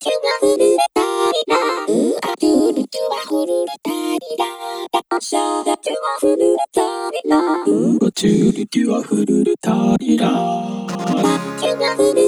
キュが震えたりだうあキュルキュは震えたりだダッシャー。だチュは震えたりだうあチュルキュは震えたりだキュが震えたりだ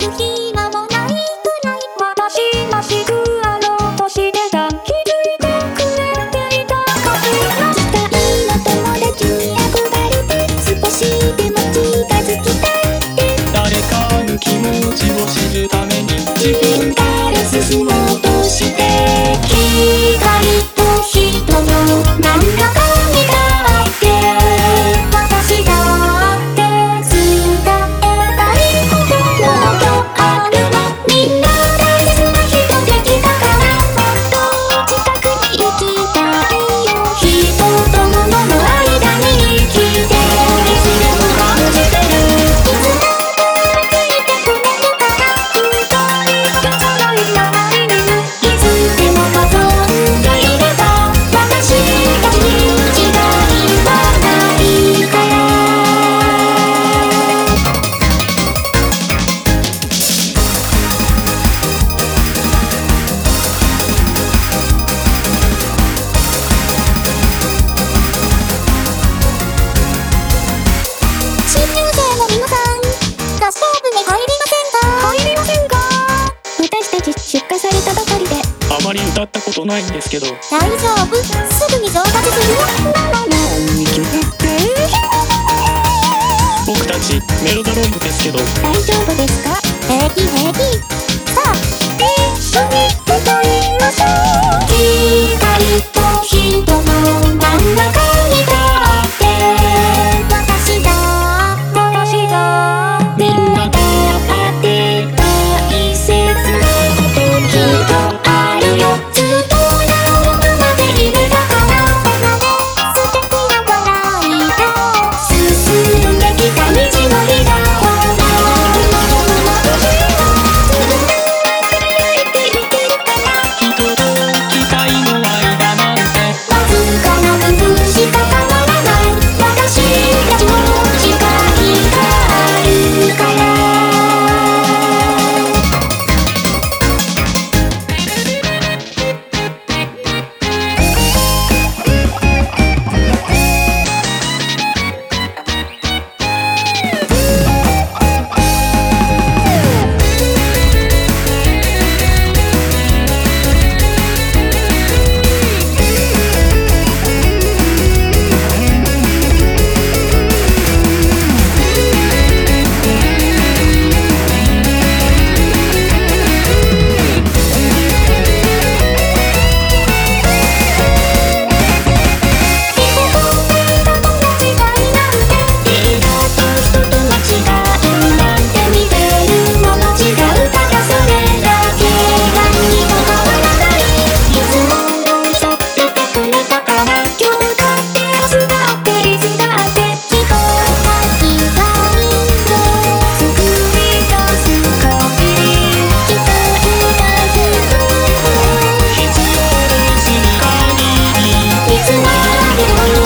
புரியே まり歌ったことないんですけど。大丈夫？すぐに上達するよ。僕たちメロロイドですけど。大丈夫ですか？平気平気。さあ一緒に歌いましょう。光とひともつなげよ